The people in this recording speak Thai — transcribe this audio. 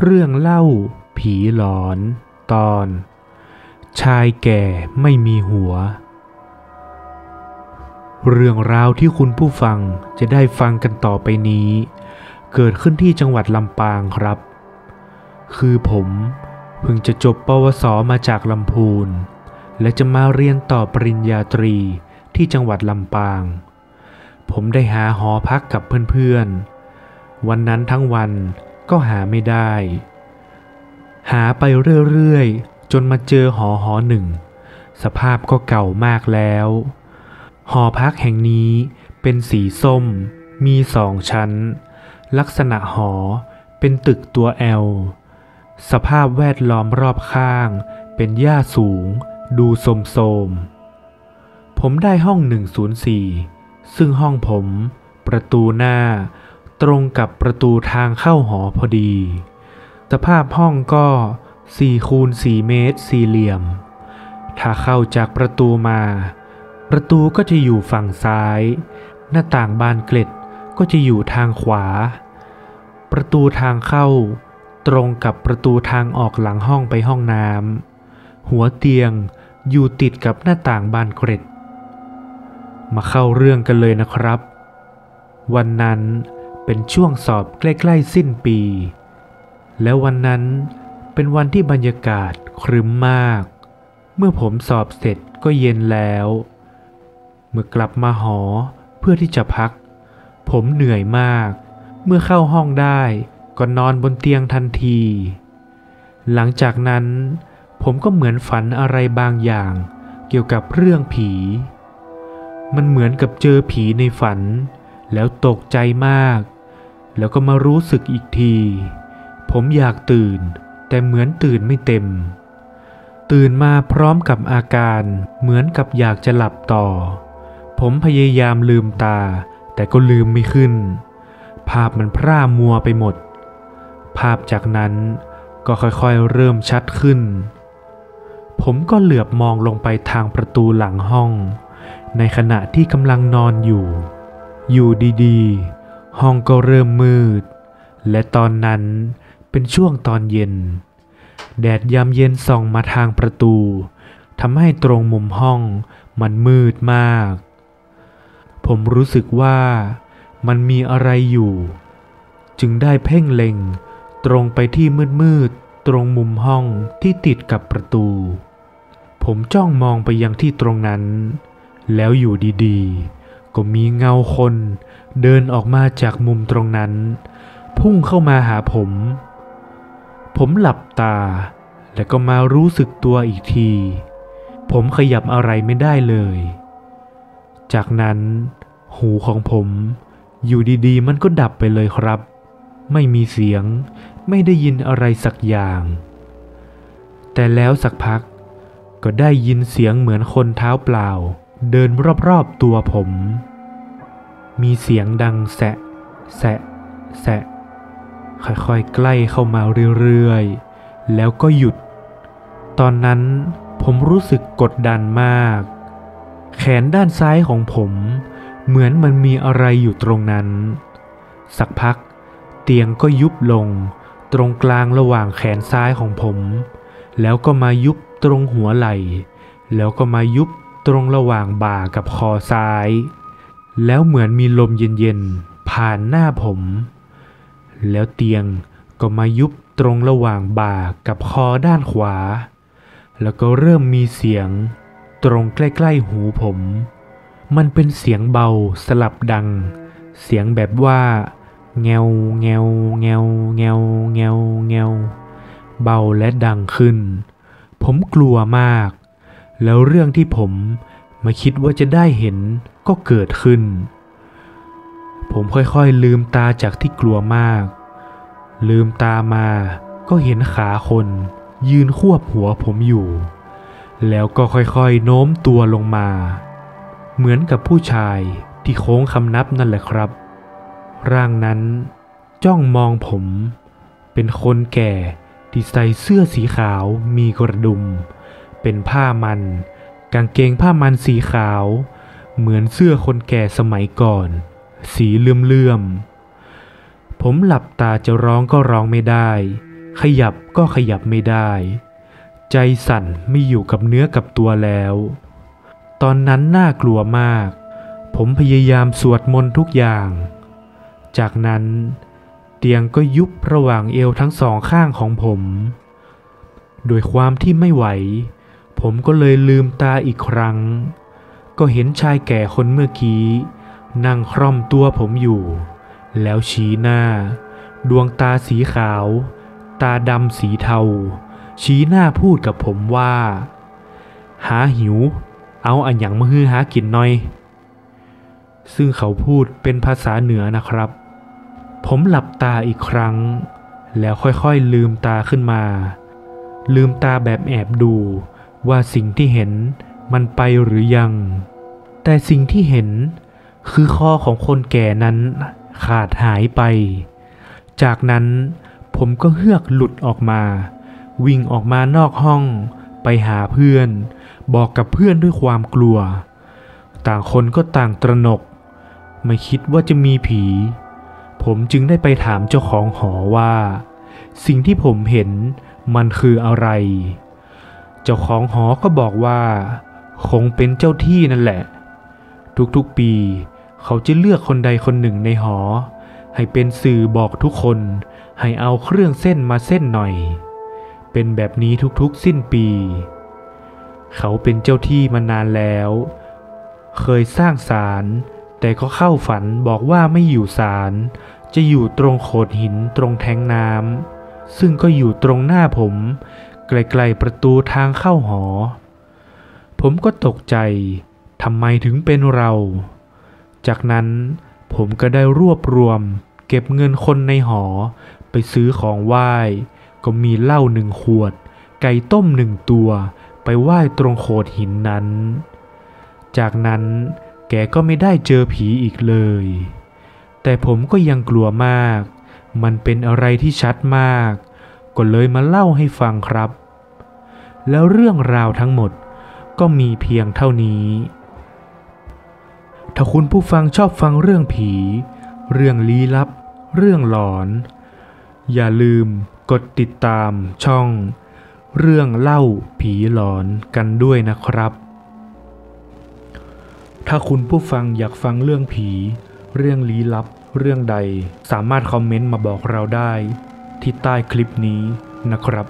เรื่องเล่า ผีหลอน ตอน ชายแก่ไม่มีหัว เรื่องราวที่คุณผู้ฟังจะได้ฟังกันต่อไปนี้ เกิดขึ้นที่จังหวัดลำปางครับ คือผมเพิ่งจะจบปวสมาจากลำพูน และจะมาเรียนต่อปริญญาตรีที่จังหวัดลำปาง ผมได้หาหอพักกับเพื่อนๆ วันนั้นทั้งวัน ก็หาไม่ได้ หาไปเรื่อยๆ จนมาเจอหอหอหนึ่ง สภาพก็เก่ามากแล้ว หอพักแห่งนี้เป็นสีส้ม มีสองชั้น ลักษณะหอเป็นตึกตัวแอล สภาพแวดล้อมรอบข้าง เป็นหญ้าสูง ดูโสมผมได้ห้อง 104 ซึ่งห้องผม ประตูหน้า ตรงกับประตูทางเข้าหอพอดี สภาพห้องก็4คูณ4เมตรสี่เหลี่ยม ถ้าเข้าจากประตูมา ประตูก็จะอยู่ฝั่งซ้าย หน้าต่างบานเกล็ดก็จะอยู่ทางขวา ประตูทางเข้า ตรงกับประตูทางออกหลังห้องไปห้องน้ำหัวเตียงอยู่ติดกับหน้าต่างบานเกร็ด มาเข้าเรื่องกันเลยนะครับ วันนั้น เป็นช่วงสอบใกล้ๆสิ้นปี แล้ววันนั้นเป็นวันที่บรรยากาศครึ้มมาก เมื่อผมสอบเสร็จก็เย็นแล้ว เมื่อกลับมาหอเพื่อที่จะพัก ผมเหนื่อยมาก เมื่อเข้าห้องได้ก็นอนบนเตียงทันที หลังจากนั้น ผมก็เหมือนฝันอะไรบางอย่าง เกี่ยวกับเรื่องผี มันเหมือนกับเจอผีในฝัน แล้วตกใจมาก แล้วก็มารู้สึกอีกที ผมอยากตื่น แต่เหมือนตื่นไม่เต็ม ตื่นมาพร้อมกับอาการเหมือนกับอยากจะหลับต่อ ผมพยายามลืมตา แต่ก็ลืมไม่ขึ้น ภาพมันพร่ามัวไปหมด ภาพจากนั้นก็ค่อยๆเริ่มชัดขึ้น ผมก็เหลือบมองลงไปทางประตูหลังห้อง ในขณะที่กำลังนอนอยู่ อยู่ดีๆ ห้องก็เริ่มมืด และตอนนั้นเป็นช่วงตอนเย็น แดดยามเย็นส่องมาทางประตูทำให้ตรงมุมห้องมันมืดมาก ผมรู้สึกว่ามันมีอะไรอยู่ จึงได้เพ่งเล็ง ตรงไปที่มืดๆตรงมุมห้องที่ติดกับประตู ผมจ้องมองไปยังที่ตรงนั้น แล้วอยู่ดีๆ ก็มีเงาคน เดินออกมาจากมุมตรงนั้น พุ่งเข้ามาหาผม ผมหลับตา แล้วก็มารู้สึกตัวอีกที ผมขยับอะไรไม่ได้เลย จากนั้น หูของผมอยู่ดีๆ มันก็ดับไปเลยครับ ไม่มีเสียง ไม่ได้ยินอะไรสักอย่าง แต่แล้วสักพักก็ได้ยินเสียงเหมือนคนเท้าเปล่า เดินรอบๆตัวผม มีเสียงดังแสะ แสะ แสะ ค่อยๆ ใกล้เข้ามาเรื่อยๆ แล้วก็หยุด ตอนนั้นผมรู้สึกกดดันมาก แขนด้านซ้ายของผมเหมือนมันมีอะไรอยู่ตรงนั้น สักพักเตียงก็ยุบลง ตรงกลางระหว่างแขนซ้ายของผม แล้วก็มายุบตรงหัวไหล่ แล้วก็มายุบ ตรงระหว่างบ่ากับคอซ้าย แล้วเหมือนมีลมเย็นๆ ผ่านหน้าผม แล้วเตียงก็มายุบตรงระหว่างบ่ากับคอด้านขวา แล้วก็เริ่มมีเสียง ตรงใกล้ๆหูผม มันเป็นเสียงเบาสลับดัง เสียงแบบว่าแงวแงวแงวแงวแงวแงวเบาและดังขึ้น ผมกลัวมาก แล้วเรื่องที่ผมม่คิดว่าจะได้เห็นก็เกิดขึ้น ผมค่อยๆลืมตาจากที่กลัวมาก ลืมตามาก็เห็นขาคนยืนควบหัวผมอยู่ แล้วก็ค่อยๆโน้มตัวลงมา เหมือนกับผู้ชายที่โค้งคำนับนั่นแหละครับ ร่างนั้นจ้องมองผม เป็นคนแก่ที่ใส่เสื้อสีขาวมีกระดุม เป็นผ้ามัน กางเกงผ้ามันสีขาว เหมือนเสื้อคนแก่สมัยก่อน สีเลื่อมๆ ผมหลับตาจะร้องก็ร้องไม่ได้ ขยับก็ขยับไม่ได้ ใจสั่นไม่อยู่กับเนื้อกับตัวแล้ว ตอนนั้นน่ากลัวมาก ผมพยายามสวดมนต์ทุกอย่าง จากนั้นเตียงก็ยุบระหว่างเอวทั้งสองข้างของผม โดยความที่ไม่ไหว ผมก็เลยลืมตาอีกครั้ง ก็เห็นชายแก่คนเมื่อกี้ นั่งคร่อมตัวผมอยู่ แล้วชี้หน้า ดวงตาสีขาว ตาดำสีเทา ชี้หน้าพูดกับผมว่า หาหิว เอาอันหยังมาฮือหากินหน่อย ซึ่งเขาพูดเป็นภาษาเหนือนะครับ ผมหลับตาอีกครั้ง แล้วค่อยๆลืมตาขึ้นมา ลืมตาแบบแอบดู ว่าสิ่งที่เห็นมันไปหรือยัง แต่สิ่งที่เห็นคือคอของคนแก่นั้นขาดหายไป จากนั้นผมก็เฮือกหลุดออกมา วิ่งออกมานอกห้องไปหาเพื่อน บอกกับเพื่อนด้วยความกลัว ต่างคนก็ต่างตระหนก ไม่คิดว่าจะมีผี ผมจึงได้ไปถามเจ้าของหอว่า สิ่งที่ผมเห็นมันคืออะไร เจ้าของหอก็บอกว่า คงเป็นเจ้าที่นั่นแหละ ทุกๆปีเขาจะเลือกคนใดคนหนึ่งในหอ ให้เป็นสื่อบอกทุกคน ให้เอาเครื่องเส้นมาเส้นหน่อย เป็นแบบนี้ทุกๆสิ้นปี เขาเป็นเจ้าที่มานานแล้ว เคยสร้างศาลแต่ก็เข้าฝันบอกว่าไม่อยู่ศาลจะอยู่ตรงโขดหินตรงแทงน้ำซึ่งก็อยู่ตรงหน้าผม ไกล้ๆประตูทางเข้าหอ ผมก็ตกใจทำไมถึงเป็นเรา จากนั้นผมก็ได้รวบรวม เก็บเงินคนในหอ ไปซื้อของไหว้ ก็มีเหล้าหนึ่งขวด ไก่ต้มหนึ่งตัว ไปไหว้ตรงโขดหินนั้น จากนั้นแกก็ไม่ได้เจอผีอีกเลย แต่ผมก็ยังกลัวมาก มันเป็นอะไรที่ชัดมาก ก็เลยมาเล่าให้ฟังครับ แล้วเรื่องราวทั้งหมดก็มีเพียงเท่านี้ ถ้าคุณผู้ฟังชอบฟังเรื่องผี เรื่องลี้ลับ เรื่องหลอน อย่าลืมกดติดตามช่อง เรื่องเล่าผีหลอนกันด้วยนะครับ ถ้าคุณผู้ฟังอยากฟังเรื่องผี เรื่องลี้ลับ เรื่องใดสามารถคอมเมนต์มาบอกเราได้ ที่ใต้คลิปนี้นะครับ